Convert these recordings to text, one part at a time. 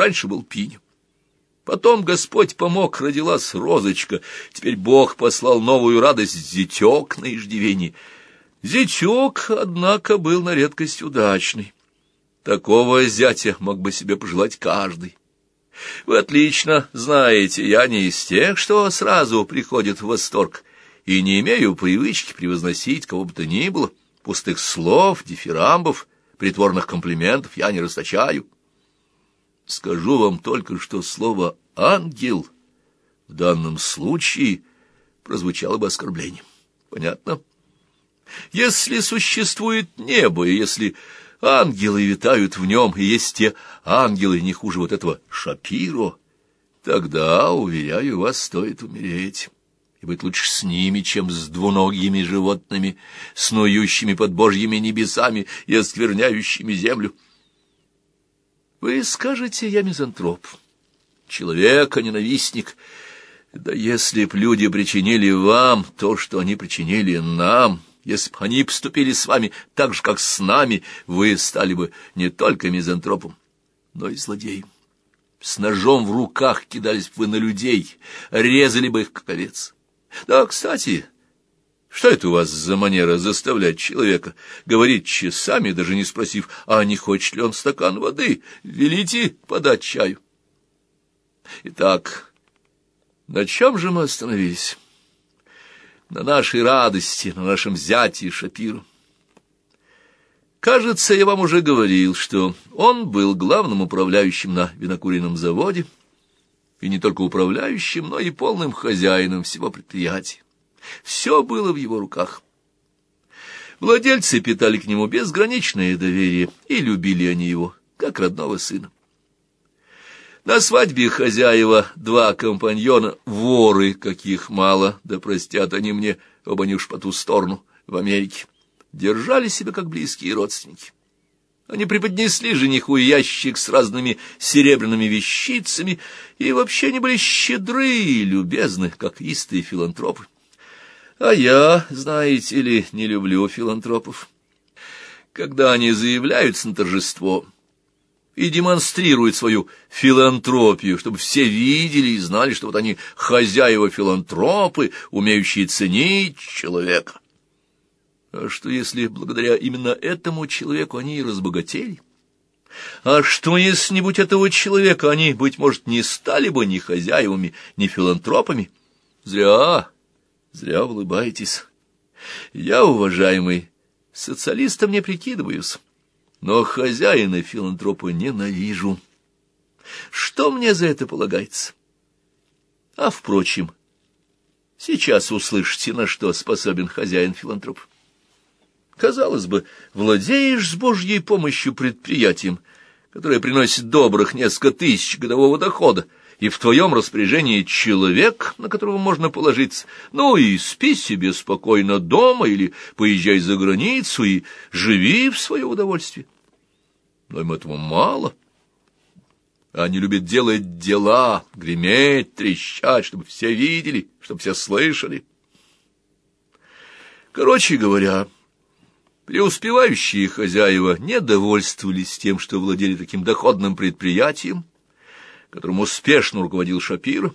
раньше был Пиня. Потом Господь помог, родилась розочка. Теперь Бог послал новую радость зятек на иждивении. Зятек, однако, был на редкость удачный. Такого зятя мог бы себе пожелать каждый. Вы отлично знаете, я не из тех, что сразу приходит в восторг, и не имею привычки превозносить кого бы то ни было. Пустых слов, дифирамбов, притворных комплиментов я не расточаю. Скажу вам только, что слово «ангел» в данном случае прозвучало бы оскорблением. Понятно? Если существует небо, и если ангелы витают в нем, и есть те ангелы не хуже вот этого Шапиро, тогда, уверяю вас, стоит умереть и быть лучше с ними, чем с двуногими животными, снующими под божьими небесами и оскверняющими землю. Вы скажете, я мизантроп, человека-ненавистник. Да если б люди причинили вам то, что они причинили нам, если б они поступили с вами так же, как с нами, вы стали бы не только мизантропом, но и злодеем. С ножом в руках кидались бы вы на людей, резали бы их, как овец. Да, кстати, что это у вас за манера заставлять человека говорить часами, даже не спросив, а не хочет ли он стакан воды? Велите подать чаю. Итак, на чем же мы остановились? На нашей радости, на нашем зяте Шапиру. Кажется, я вам уже говорил, что он был главным управляющим на винокуренном заводе, и не только управляющим, но и полным хозяином всего предприятия. Все было в его руках. Владельцы питали к нему безграничное доверие, и любили они его, как родного сына. На свадьбе хозяева два компаньона, воры, каких мало, да простят они мне, оба не уж по ту сторону, в Америке, держали себя как близкие родственники. Они преподнесли жениху ящик с разными серебряными вещицами и вообще не были щедры и любезны, как истые филантропы. А я, знаете ли, не люблю филантропов. Когда они заявляются на торжество и демонстрируют свою филантропию, чтобы все видели и знали, что вот они хозяева-филантропы, умеющие ценить человека, а что, если благодаря именно этому человеку они и разбогатели? А что, если не будь этого человека, они, быть может, не стали бы ни хозяевами, ни филантропами? Зря, зря улыбаетесь. Я, уважаемый, социалистом не прикидываюсь, но хозяина филантропа ненавижу. Что мне за это полагается? А, впрочем, сейчас услышите, на что способен хозяин-филантроп. Казалось бы, владеешь с Божьей помощью предприятием, которое приносит добрых несколько тысяч годового дохода, и в твоем распоряжении человек, на которого можно положиться, ну и спи себе спокойно дома или поезжай за границу и живи в свое удовольствие. Но им этого мало. Они любят делать дела, греметь, трещать, чтобы все видели, чтобы все слышали. Короче говоря... Преуспевающие хозяева не довольствовались тем, что владели таким доходным предприятием, которым успешно руководил Шапир.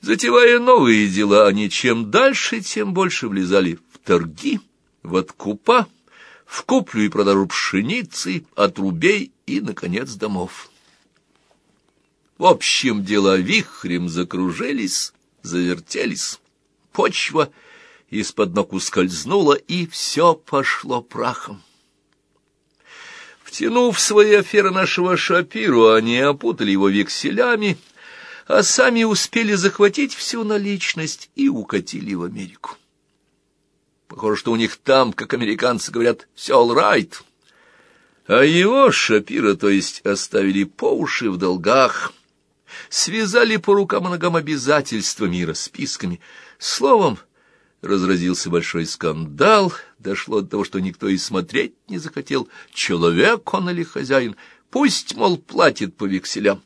Затевая новые дела, они чем дальше, тем больше влезали в торги, в откупа, в куплю и продажу пшеницы, отрубей и, наконец, домов. В общем, дела вихрем закружились, завертелись. Почва — из-под ног ускользнула, и все пошло прахом. Втянув свои аферы нашего Шапиру, они опутали его векселями, а сами успели захватить всю наличность и укатили в Америку. Похоже, что у них там, как американцы говорят, все all. А его Шапира, то есть, оставили по уши в долгах, связали по рукам и ногам обязательствами и расписками. Словом, разразился большой скандал, дошло до того, что никто и смотреть не захотел, человек он или хозяин, пусть, мол, платит по векселям,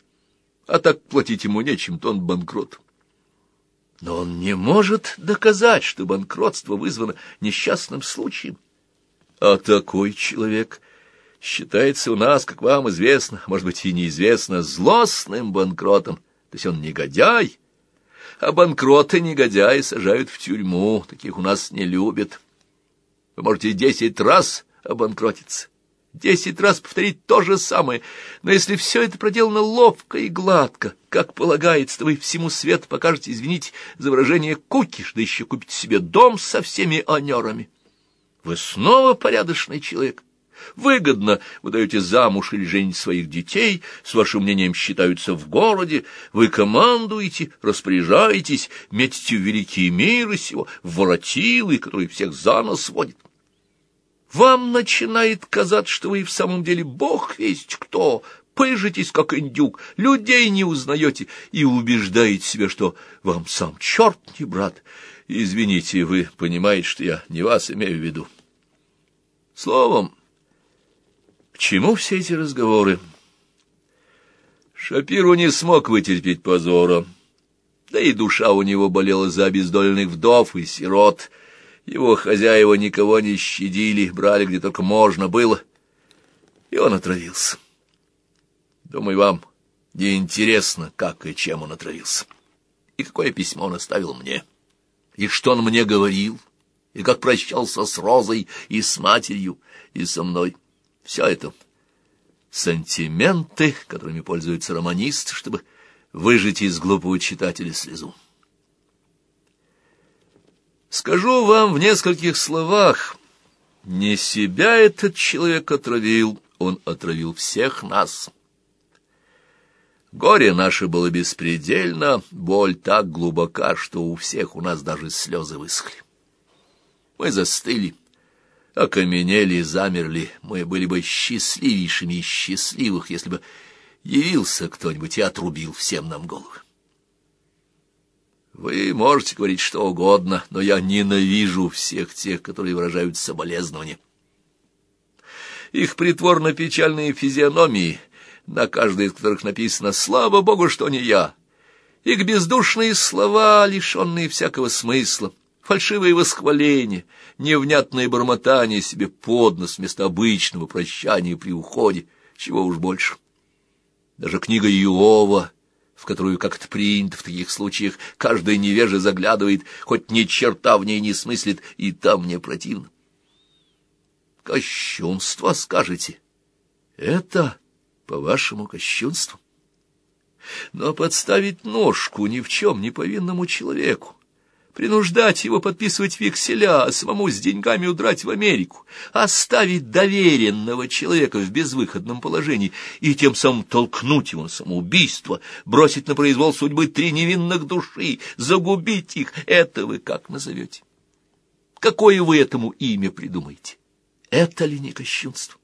а так платить ему нечем, то он банкрот. Но он не может доказать, что банкротство вызвано несчастным случаем. А такой человек считается у нас, как вам известно, может быть и неизвестно, злостным банкротом. То есть он негодяй, а банкроты негодяи сажают в тюрьму, таких у нас не любят. Вы можете десять раз обанкротиться, десять раз повторить то же самое, но если все это проделано ловко и гладко, как полагается, то вы всему свету покажете, извините за выражение, кукиш, да еще купите себе дом со всеми анерами. Вы снова порядочный человек. Выгодно вы даете замуж или женить своих детей, с вашим мнением считаются в городе, вы командуете, распоряжаетесь, метите в великие миры сего, в воротилы, которые всех за нос водят. Вам начинает казаться, что вы в самом деле бог весть кто, пыжитесь, как индюк, людей не узнаете и убеждаете себя, что вам сам черт не брат. Извините, вы понимаете, что я не вас имею в виду. Словом, к чему все эти разговоры? Шапиру не смог вытерпеть позора, да и душа у него болела за обездоленных вдов и сирот. Его хозяева никого не щадили, брали где только можно было, и он отравился. Думаю, вам не интересно, как и чем он отравился, и какое письмо он оставил мне, и что он мне говорил, и как прощался с Розой и с матерью, и со мной. Все это сантименты, которыми пользуются романисты, чтобы выжить из глупого читателя слезу. Скажу вам в нескольких словах, не себя этот человек отравил, он отравил всех нас. Горе наше было беспредельно, боль так глубока, что у всех у нас даже слезы высохли. Мы застыли, окаменели и замерли, мы были бы счастливейшими из счастливых, если бы явился кто-нибудь и отрубил всем нам головы. Вы можете говорить что угодно, но я ненавижу всех тех, которые выражают соболезнования. Их притворно-печальные физиономии, на каждой из которых написано «Слава Богу, что не я», их бездушные слова, лишенные всякого смысла, фальшивые восхваления, невнятное бормотание себе под нос вместо обычного прощания при уходе, чего уж больше. Даже книга Иова, в которую, как это принято в таких случаях, каждый невеже заглядывает, хоть ни черта в ней не смыслит, и там мне противно. Кощунство, скажете? Это, по-вашему, кощунство? Но подставить ножку ни в чем не повинному человеку, принуждать его подписывать векселя, а самому с деньгами удрать в Америку, оставить доверенного человека в безвыходном положении и тем самым толкнуть его на самоубийство, бросить на произвол судьбы три невинных души, загубить их, это вы как назовете? Какое вы этому имя придумаете? Это ли не кощунство?